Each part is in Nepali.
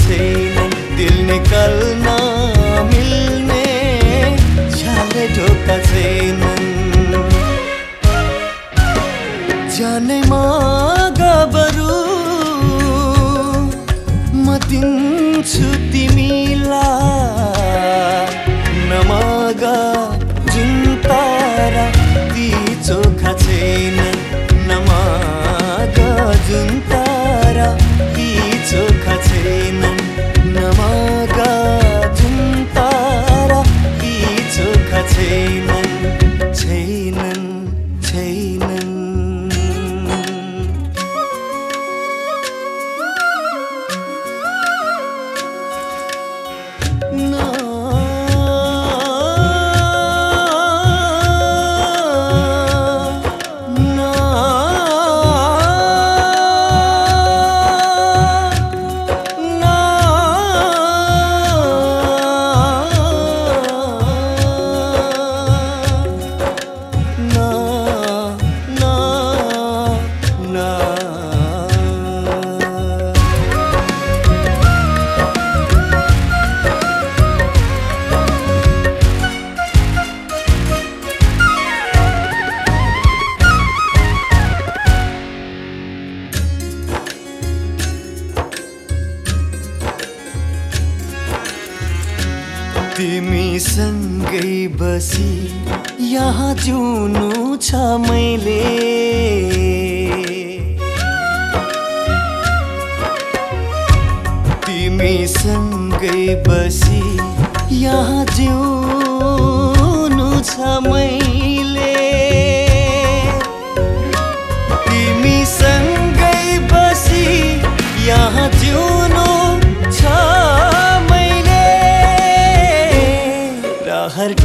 ढोका छैन दिल निकाल्न मिल्ने छाल ढोका छैनन् जानेमा गबरु म दिन्छु तिमीलाई नमाग जुन तारा ती चोखा छैन नमाग जुन no तिमीसँगै बसी यहाँ जिउनु छ मैले। तिमीसँगै बसी यहाँ जिउनु छ मैले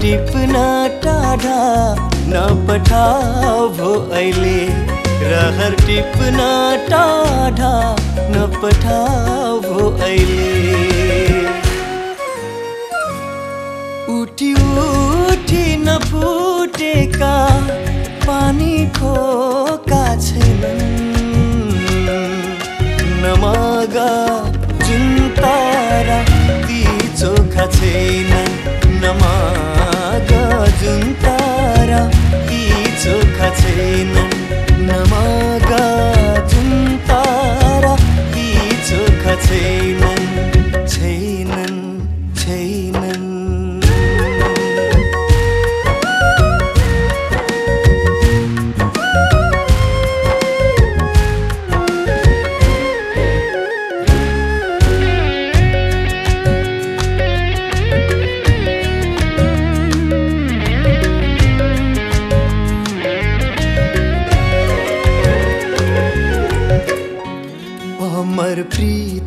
टिप्न टाढा नपठाऊ भो अहिले। रहर टिप्न टाढा नपठाऊ भो अहिले। उठी उठी नफुटेका पानी खोका छैनन्। नमागा जुन तारा ती चोखा छैनन्। teinin, teinin, teinin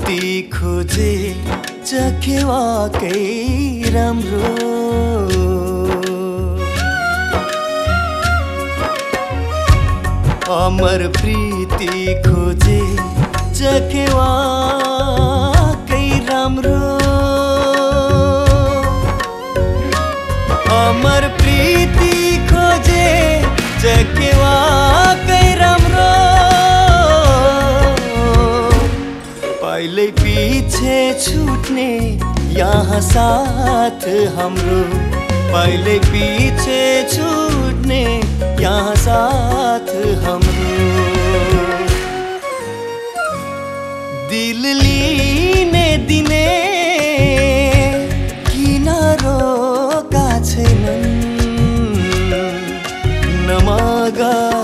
प्रीति खोजे चखेवाकै राम्रो अमर प्रीति खोजे चखेवाकै राम्रो अमर प्रीति खोजे चकेवाकै पहले पीछे छूटने, यहाँ साथ हाम्रो पहिले पिछे छुट्ने, यहाँ साथ हम दिल लिने दिने, किनारो रोका छैनन् नमागा